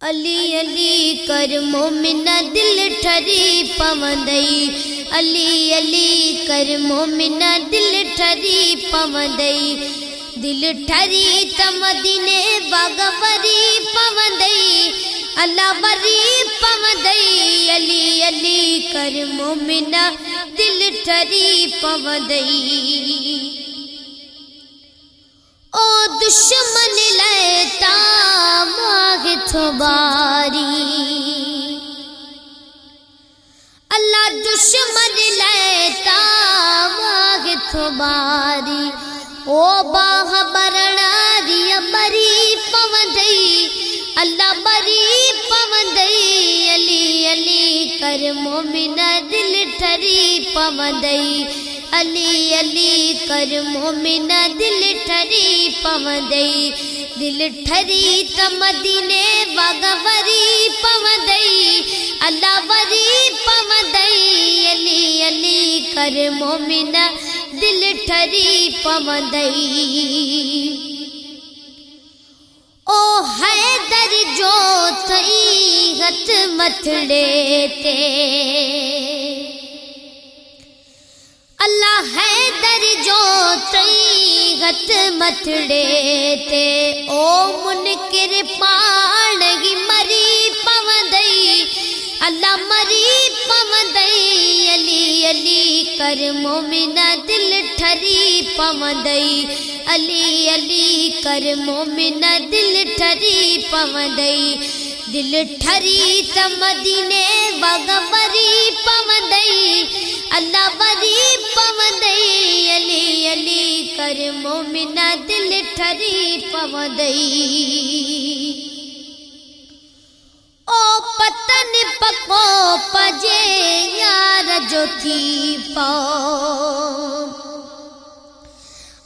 علی علی کر مومن دل ٹھری پوندئی علی علی کر مومن دل ٹھری پوندئی دل ٹھری تمدینے باغوری پوندئی اللہ وری پوندئی علی علی کر مومن دل ٹھری پوندئی او دشمن ماغ تھوباری اللہ دشمن لیتا ماغ تھوباری او باہ برناری بری پوندئی، اللہ بری پوندئی، علی علی کر مومن دل ٹھری پوندئی۔ علی علی کر مومن دل ٹھری پوندئی۔ دل ٹھری تمدینے باغوری پوندئی اللہ وری پوندئی علی علی کر مومن دل ٹھری پوندئی او حیدر جو تئی ہتھ متھڑے تے اللہ حیدر جو تئی ہتھ متھڑے تے او منکر پاڑی مری پوندئی اللہ مری پوندئی علی علی کر مومن دل ٹھری پوندئی علی علی کر مومن دل ٹھری پوندئی دل ٹھری تمدینے باغوری ٹھری او پتن پکو پجے یار جو تھی پاؤ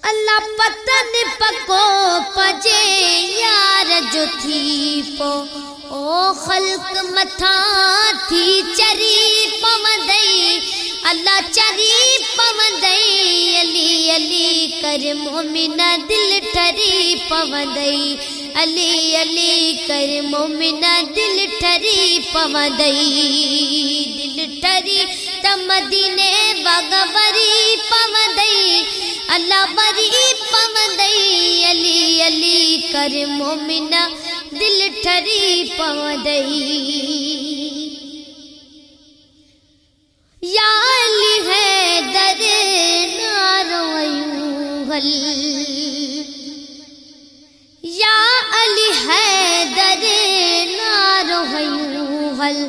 اللہ پتن پکو پجے یار جو تھی پو او خلق متھا تھی چری پوندئی اللہ چری پوندئی، علی علی، کر مومن دل ٹھری پوندئی۔ علی علی، کر مومن دل ٹھری پوندئی۔ دل ٹھری تمدینے باغوری پوندئی۔ اللہ بری پوندئی، علی علی، کر مومن دل ٹھری پوندئی۔ نارو حل یا علی ہے در نارو حل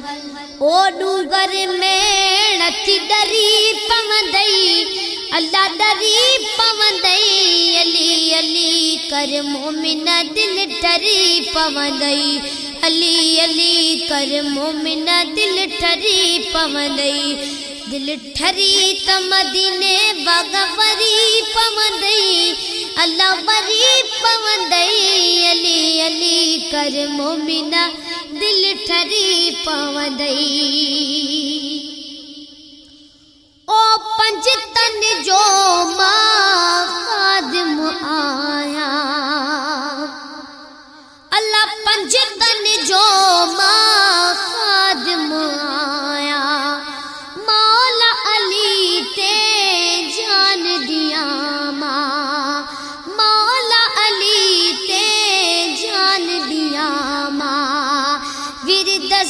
او ڈوگر میں نتی ڈری پوندئی، اللہ ڈری پوندئی، علی علی، کر مومن دل ٹری پوندئی، علی علی، کر مومن دل ٹری پوندئی۔ دل ٹھری تمدینے باغوری پوندئی اللہ وری پوندئی علی علی کر مومن دل ٹھری پوندئی او پنج تن جو ماں خادم آیا اللہ پنج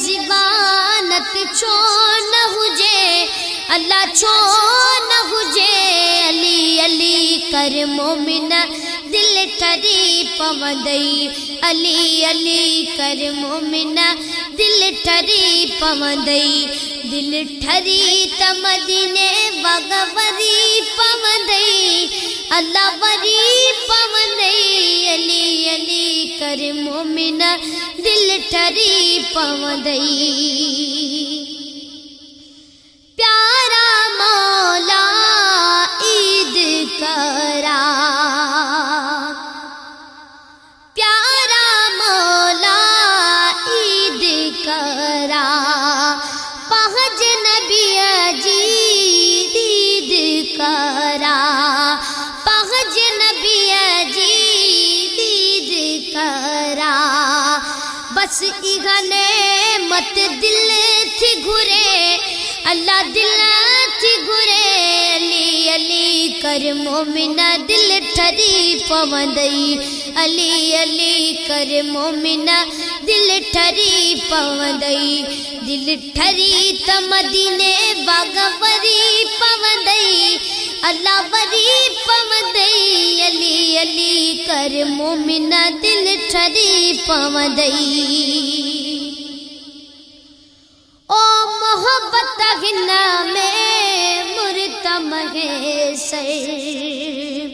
ورد زبانت چون ہجے، اللہ چھو نہ ہجے۔ علی علی، کر مومن، دل ٹھری پوندئی۔ علی علی، کر مومن، دل ٹھری پوندئی۔ دل ٹھری تمدینے باغوری پوندئی۔ اللہ وری پوندئی۔ علی علی، کر مومن، دل ٹھری پوندئی پیارا مولا، عید کرا۔ پیارا مولا، عید کرا۔ پہج نبی عجید عید کرا۔ پہج نبی عجید عید کرا۔ بس ایغنے محبت دل تھی گھرے، اللہ دل تھی گھرے، علی علی، کر مومنا دل ٹھری پوندئی، علی علی، کر مومنا دل ٹھری پوندئی، دل ٹھری تو مدینے باغ وری پوندئی، اللہ وری پوندئی، علی علی، کر مومنا دل ٹھری پوندئی۔ تہنا میں مرتم ہے سر۔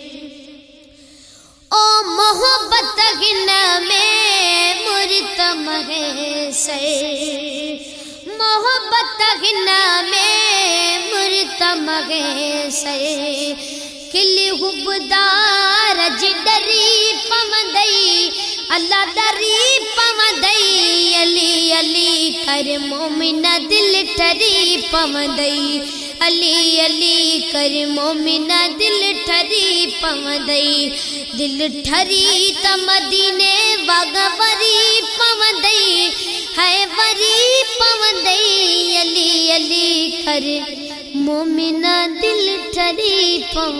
او محبت تہنا میں مرتم ہے سر۔ محبت تہنا میں مرتم ہے سر۔ کلی حبدار جی جدری پمدئی، اللہ دری پمدئی، علی علی کر مون دل ٹری پا علی علی کر ممنہ دل ٹری پا دل ٹری ت مدینے بگ بری پا دے بری پا علی علی کر ممن دل ٹری پو